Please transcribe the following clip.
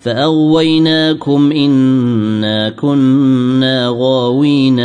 فاغويناكم انا كنا غاوين